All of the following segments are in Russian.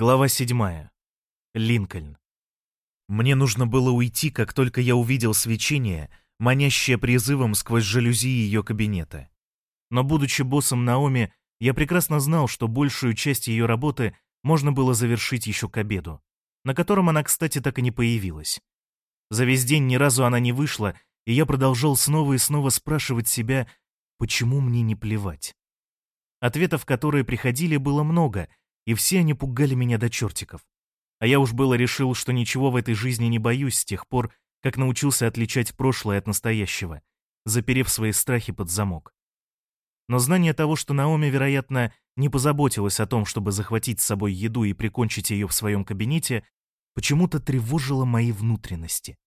Глава 7. Линкольн. Мне нужно было уйти, как только я увидел свечение, манящее призывом сквозь жалюзи ее кабинета. Но, будучи боссом Наоми, я прекрасно знал, что большую часть ее работы можно было завершить еще к обеду, на котором она, кстати, так и не появилась. За весь день ни разу она не вышла, и я продолжал снова и снова спрашивать себя, почему мне не плевать. Ответов, которые приходили, было много — и все они пугали меня до чертиков. А я уж было решил, что ничего в этой жизни не боюсь с тех пор, как научился отличать прошлое от настоящего, заперев свои страхи под замок. Но знание того, что Наоми, вероятно, не позаботилась о том, чтобы захватить с собой еду и прикончить ее в своем кабинете, почему-то тревожило мои внутренности.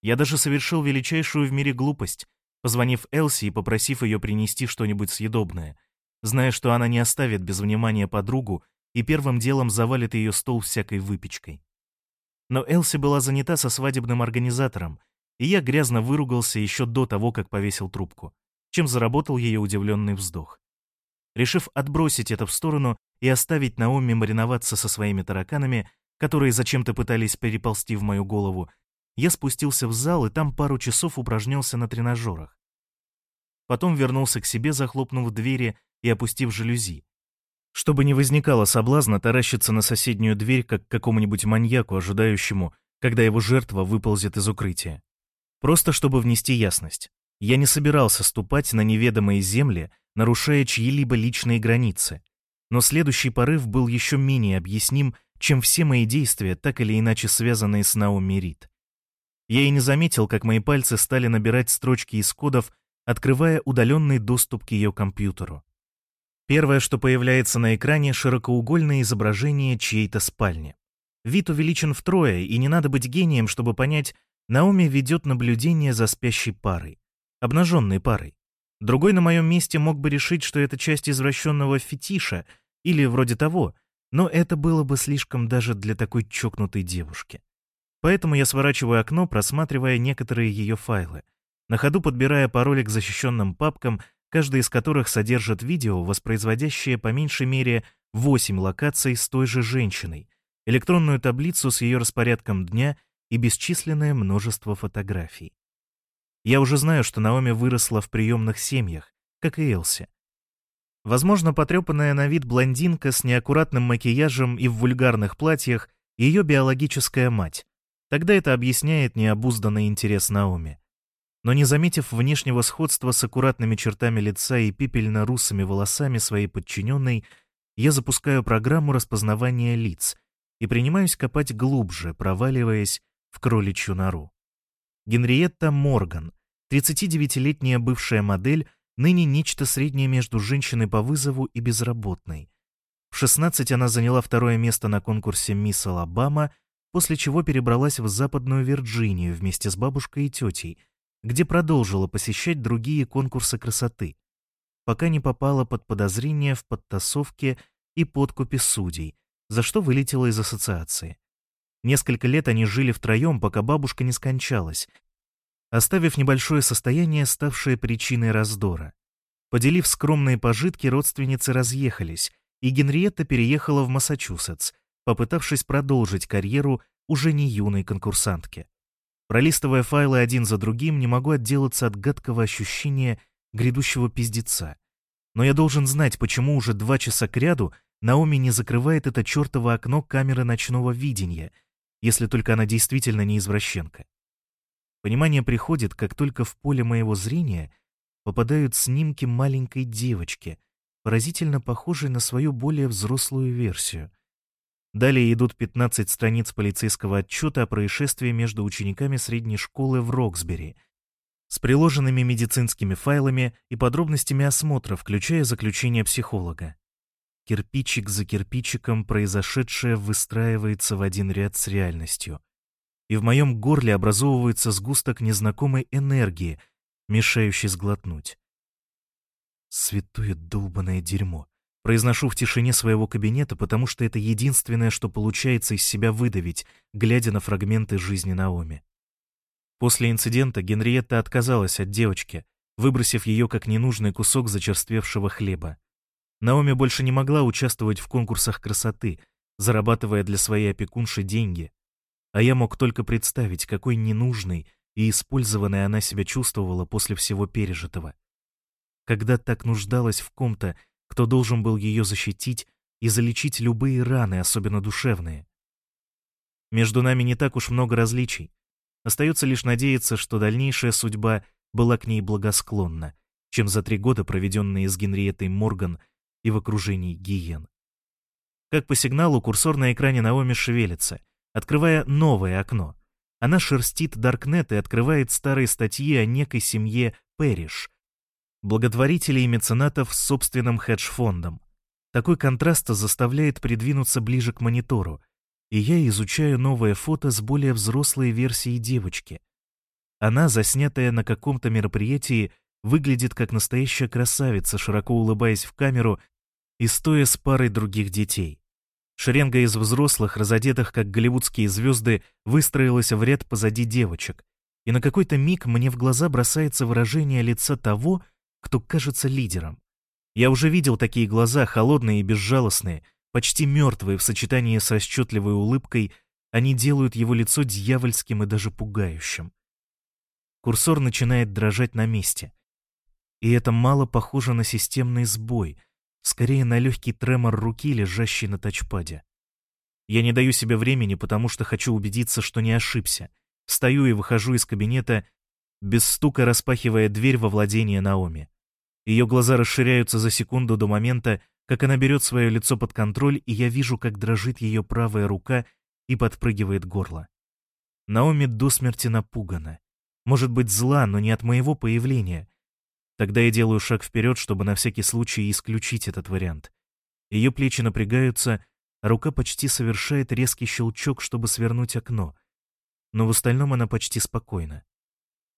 Я даже совершил величайшую в мире глупость, позвонив Элси и попросив ее принести что-нибудь съедобное, зная, что она не оставит без внимания подругу и первым делом завалит ее стол всякой выпечкой. Но Элси была занята со свадебным организатором, и я грязно выругался еще до того, как повесил трубку, чем заработал ее удивленный вздох. Решив отбросить это в сторону и оставить Наоми мариноваться со своими тараканами, которые зачем-то пытались переползти в мою голову, я спустился в зал и там пару часов упражнялся на тренажерах. Потом вернулся к себе, захлопнув двери и опустив жалюзи, чтобы не возникало соблазна таращиться на соседнюю дверь, как какому-нибудь маньяку, ожидающему, когда его жертва выползет из укрытия. Просто чтобы внести ясность. Я не собирался ступать на неведомые земли, нарушая чьи-либо личные границы. Но следующий порыв был еще менее объясним, чем все мои действия, так или иначе связанные с Наоми Рид. Я и не заметил, как мои пальцы стали набирать строчки из кодов, открывая удаленный доступ к ее компьютеру. Первое, что появляется на экране, широкоугольное изображение чьей-то спальни. Вид увеличен втрое, и не надо быть гением, чтобы понять, Наоми ведет наблюдение за спящей парой, обнаженной парой. Другой на моем месте мог бы решить, что это часть извращенного фетиша или вроде того, но это было бы слишком даже для такой чокнутой девушки. Поэтому я сворачиваю окно, просматривая некоторые ее файлы, на ходу подбирая пароли к защищенным папкам каждая из которых содержит видео, воспроизводящее по меньшей мере 8 локаций с той же женщиной, электронную таблицу с ее распорядком дня и бесчисленное множество фотографий. Я уже знаю, что Наоми выросла в приемных семьях, как и Элси. Возможно, потрепанная на вид блондинка с неаккуратным макияжем и в вульгарных платьях — ее биологическая мать. Тогда это объясняет необузданный интерес Наоми но не заметив внешнего сходства с аккуратными чертами лица и пепельно-русыми волосами своей подчиненной, я запускаю программу распознавания лиц и принимаюсь копать глубже, проваливаясь в кроличью нору. Генриетта Морган, 39-летняя бывшая модель, ныне нечто среднее между женщиной по вызову и безработной. В 16 она заняла второе место на конкурсе «Мисс Алабама», после чего перебралась в Западную Вирджинию вместе с бабушкой и тетей, где продолжила посещать другие конкурсы красоты, пока не попала под подозрение в подтасовке и подкупе судей, за что вылетела из ассоциации. Несколько лет они жили втроем, пока бабушка не скончалась, оставив небольшое состояние, ставшее причиной раздора. Поделив скромные пожитки, родственницы разъехались, и Генриетта переехала в Массачусетс, попытавшись продолжить карьеру уже не юной конкурсантки. Пролистывая файлы один за другим, не могу отделаться от гадкого ощущения грядущего пиздеца. Но я должен знать, почему уже два часа кряду Наоми не закрывает это чертово окно камеры ночного видения, если только она действительно не извращенка. Понимание приходит, как только в поле моего зрения попадают снимки маленькой девочки, поразительно похожей на свою более взрослую версию. Далее идут 15 страниц полицейского отчета о происшествии между учениками средней школы в Роксбери с приложенными медицинскими файлами и подробностями осмотра, включая заключение психолога. Кирпичик за кирпичиком произошедшее выстраивается в один ряд с реальностью. И в моем горле образовывается сгусток незнакомой энергии, мешающий сглотнуть. Святое долбанное дерьмо. Произношу в тишине своего кабинета, потому что это единственное, что получается из себя выдавить, глядя на фрагменты жизни Наоми. После инцидента Генриетта отказалась от девочки, выбросив ее как ненужный кусок зачерствевшего хлеба. Наоми больше не могла участвовать в конкурсах красоты, зарабатывая для своей опекунши деньги, а я мог только представить, какой ненужной и использованной она себя чувствовала после всего пережитого. Когда так нуждалась в ком-то, кто должен был ее защитить и залечить любые раны, особенно душевные. Между нами не так уж много различий. Остается лишь надеяться, что дальнейшая судьба была к ней благосклонна, чем за три года, проведенные с Генриеттой Морган и в окружении гиен. Как по сигналу, курсор на экране Наоми шевелится, открывая новое окно. Она шерстит Даркнет и открывает старые статьи о некой семье Пэриш, благотворителей и меценатов с собственным хедж-фондом. Такой контраст заставляет придвинуться ближе к монитору, и я изучаю новое фото с более взрослой версией девочки. Она, заснятая на каком-то мероприятии, выглядит как настоящая красавица, широко улыбаясь в камеру и стоя с парой других детей. Шеренга из взрослых, разодетых как голливудские звезды, выстроилась в ряд позади девочек, и на какой-то миг мне в глаза бросается выражение лица того, кто кажется лидером. Я уже видел такие глаза, холодные и безжалостные, почти мертвые в сочетании с расчетливой улыбкой, они делают его лицо дьявольским и даже пугающим. Курсор начинает дрожать на месте. И это мало похоже на системный сбой, скорее на легкий тремор руки, лежащей на тачпаде. Я не даю себе времени, потому что хочу убедиться, что не ошибся. Встаю и выхожу из кабинета, без стука распахивая дверь во владение Наоми. Ее глаза расширяются за секунду до момента, как она берет свое лицо под контроль, и я вижу, как дрожит ее правая рука и подпрыгивает горло. Наоми до смерти напугана. Может быть, зла, но не от моего появления. Тогда я делаю шаг вперед, чтобы на всякий случай исключить этот вариант. Ее плечи напрягаются, рука почти совершает резкий щелчок, чтобы свернуть окно. Но в остальном она почти спокойна.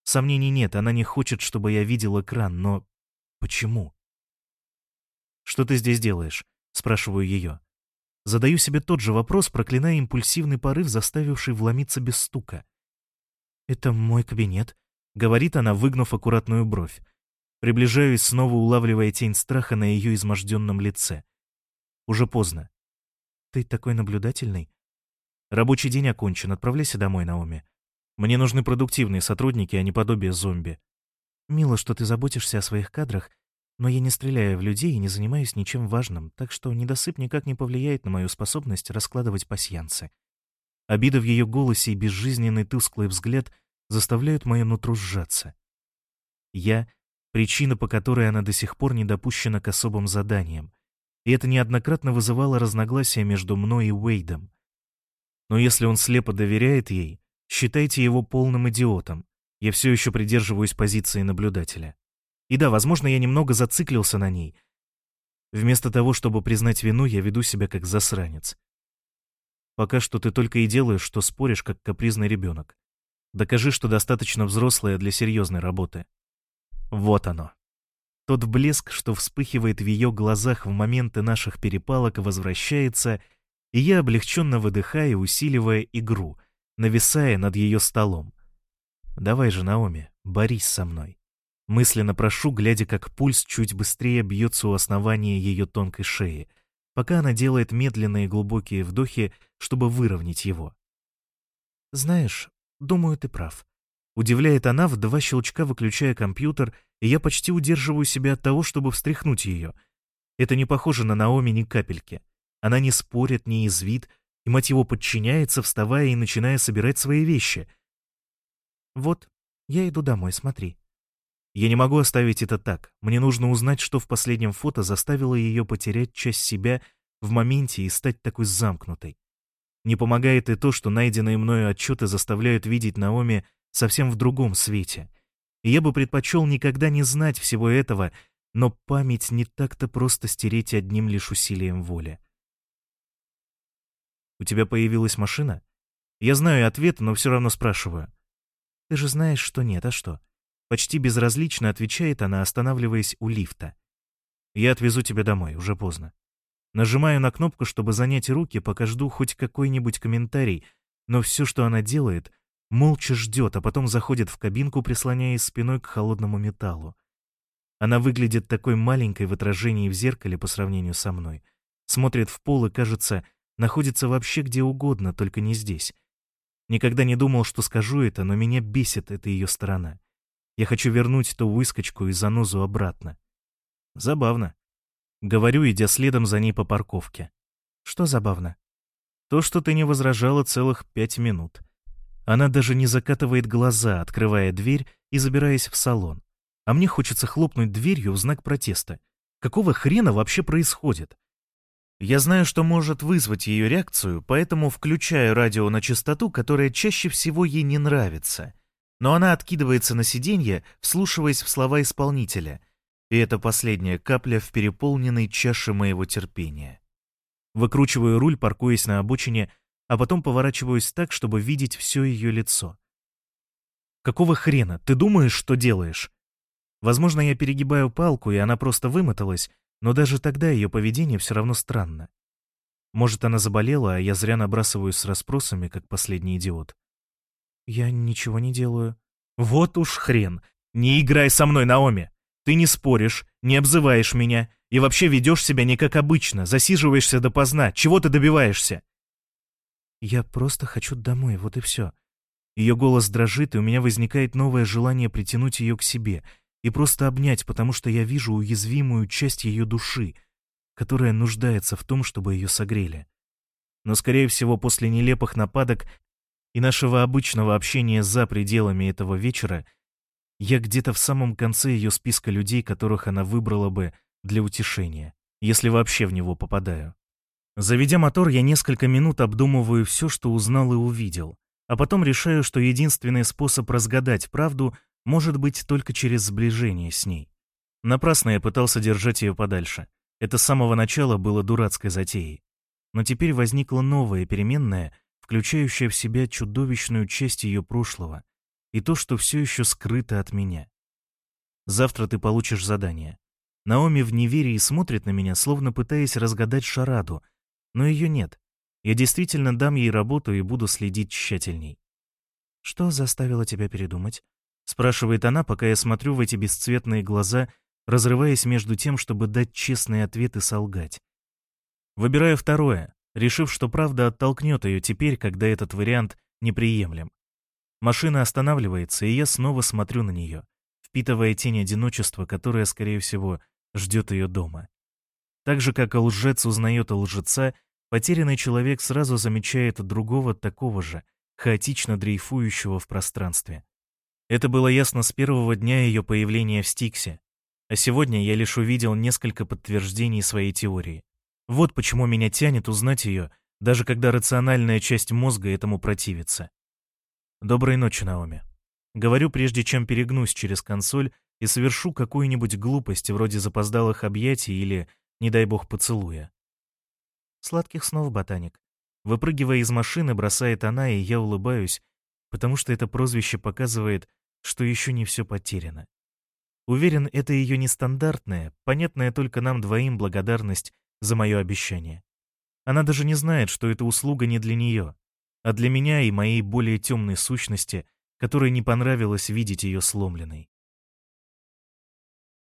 Сомнений нет, она не хочет, чтобы я видел экран, но почему? «Что ты здесь делаешь?» — спрашиваю ее. Задаю себе тот же вопрос, проклиная импульсивный порыв, заставивший вломиться без стука. «Это мой кабинет», — говорит она, выгнув аккуратную бровь. Приближаюсь, снова улавливая тень страха на ее изможденном лице. Уже поздно. «Ты такой наблюдательный?» «Рабочий день окончен, отправляйся домой, Наоми. Мне нужны продуктивные сотрудники, а не подобие зомби. Мило, что ты заботишься о своих кадрах, но я не стреляю в людей и не занимаюсь ничем важным, так что недосып никак не повлияет на мою способность раскладывать пасьянцы. Обида в ее голосе и безжизненный тусклый взгляд заставляют мое нутро сжаться. Я — причина, по которой она до сих пор не допущена к особым заданиям, и это неоднократно вызывало разногласия между мной и Уэйдом. Но если он слепо доверяет ей, Считайте его полным идиотом. Я все еще придерживаюсь позиции наблюдателя. И да, возможно, я немного зациклился на ней. Вместо того, чтобы признать вину, я веду себя как засранец. Пока что ты только и делаешь, что споришь, как капризный ребенок. Докажи, что достаточно взрослая для серьезной работы. Вот оно. Тот блеск, что вспыхивает в ее глазах в моменты наших перепалок, возвращается, и я облегченно выдыхаю, усиливая игру — нависая над ее столом. «Давай же, Наоми, борись со мной». Мысленно прошу, глядя, как пульс чуть быстрее бьется у основания ее тонкой шеи, пока она делает медленные глубокие вдохи, чтобы выровнять его. «Знаешь, думаю, ты прав». Удивляет она, в два щелчка выключая компьютер, и я почти удерживаю себя от того, чтобы встряхнуть ее. Это не похоже на Наоми ни капельки. Она не спорит, не извит, и мать его подчиняется, вставая и начиная собирать свои вещи. «Вот, я иду домой, смотри». Я не могу оставить это так. Мне нужно узнать, что в последнем фото заставило ее потерять часть себя в моменте и стать такой замкнутой. Не помогает и то, что найденные мною отчеты заставляют видеть Наоми совсем в другом свете. И я бы предпочел никогда не знать всего этого, но память не так-то просто стереть одним лишь усилием воли. У тебя появилась машина? Я знаю ответ, но все равно спрашиваю. Ты же знаешь, что нет, а что? Почти безразлично отвечает она, останавливаясь у лифта. Я отвезу тебя домой, уже поздно. Нажимаю на кнопку, чтобы занять руки, пока жду хоть какой-нибудь комментарий, но все, что она делает, молча ждет, а потом заходит в кабинку, прислоняясь спиной к холодному металлу. Она выглядит такой маленькой в отражении в зеркале по сравнению со мной. Смотрит в пол и, кажется, находится вообще где угодно, только не здесь. Никогда не думал, что скажу это, но меня бесит эта ее сторона. Я хочу вернуть ту выскочку и занозу обратно. Забавно. Говорю, идя следом за ней по парковке. Что забавно? То, что ты не возражала целых пять минут. Она даже не закатывает глаза, открывая дверь и забираясь в салон. А мне хочется хлопнуть дверью в знак протеста. Какого хрена вообще происходит? Я знаю, что может вызвать ее реакцию, поэтому включаю радио на частоту, которая чаще всего ей не нравится. Но она откидывается на сиденье, вслушиваясь в слова исполнителя. И это последняя капля в переполненной чаше моего терпения. Выкручиваю руль, паркуясь на обочине, а потом поворачиваюсь так, чтобы видеть все ее лицо. «Какого хрена? Ты думаешь, что делаешь?» Возможно, я перегибаю палку, и она просто вымоталась, но даже тогда ее поведение все равно странно. Может, она заболела, а я зря набрасываюсь с расспросами, как последний идиот. Я ничего не делаю. Вот уж хрен. Не играй со мной, Наоми. Ты не споришь, не обзываешь меня и вообще ведешь себя не как обычно, засиживаешься допоздна. Чего ты добиваешься? Я просто хочу домой, вот и все. Ее голос дрожит, и у меня возникает новое желание притянуть ее к себе — и просто обнять, потому что я вижу уязвимую часть ее души, которая нуждается в том, чтобы ее согрели. Но, скорее всего, после нелепых нападок и нашего обычного общения за пределами этого вечера, я где-то в самом конце ее списка людей, которых она выбрала бы для утешения, если вообще в него попадаю. Заведя мотор, я несколько минут обдумываю все, что узнал и увидел, а потом решаю, что единственный способ разгадать правду — может быть только через сближение с ней. Напрасно я пытался держать ее подальше. Это с самого начала было дурацкой затеей. Но теперь возникла новая переменная, включающая в себя чудовищную часть ее прошлого и то, что все еще скрыто от меня. Завтра ты получишь задание. Наоми в неверии смотрит на меня, словно пытаясь разгадать шараду, но ее нет. Я действительно дам ей работу и буду следить тщательней. Что заставило тебя передумать? Спрашивает она, пока я смотрю в эти бесцветные глаза, разрываясь между тем, чтобы дать честный ответ и солгать. Выбираю второе, решив, что правда оттолкнет ее теперь, когда этот вариант неприемлем. Машина останавливается, и я снова смотрю на нее, впитывая тень одиночества, которая, скорее всего, ждет ее дома. Так же, как лжец узнает лжеца, потерянный человек сразу замечает другого такого же, хаотично дрейфующего в пространстве. Это было ясно с первого дня ее появления в Стиксе. А сегодня я лишь увидел несколько подтверждений своей теории. Вот почему меня тянет узнать ее, даже когда рациональная часть мозга этому противится. Доброй ночи, Наоми. Говорю, прежде чем перегнусь через консоль и совершу какую-нибудь глупость вроде запоздалых объятий или, не дай бог, поцелуя. Сладких снов, ботаник. Выпрыгивая из машины, бросает она, и я улыбаюсь, потому что это прозвище показывает, что еще не все потеряно. Уверен, это ее нестандартная, понятная только нам двоим благодарность за мое обещание. Она даже не знает, что эта услуга не для нее, а для меня и моей более темной сущности, которой не понравилось видеть ее сломленной.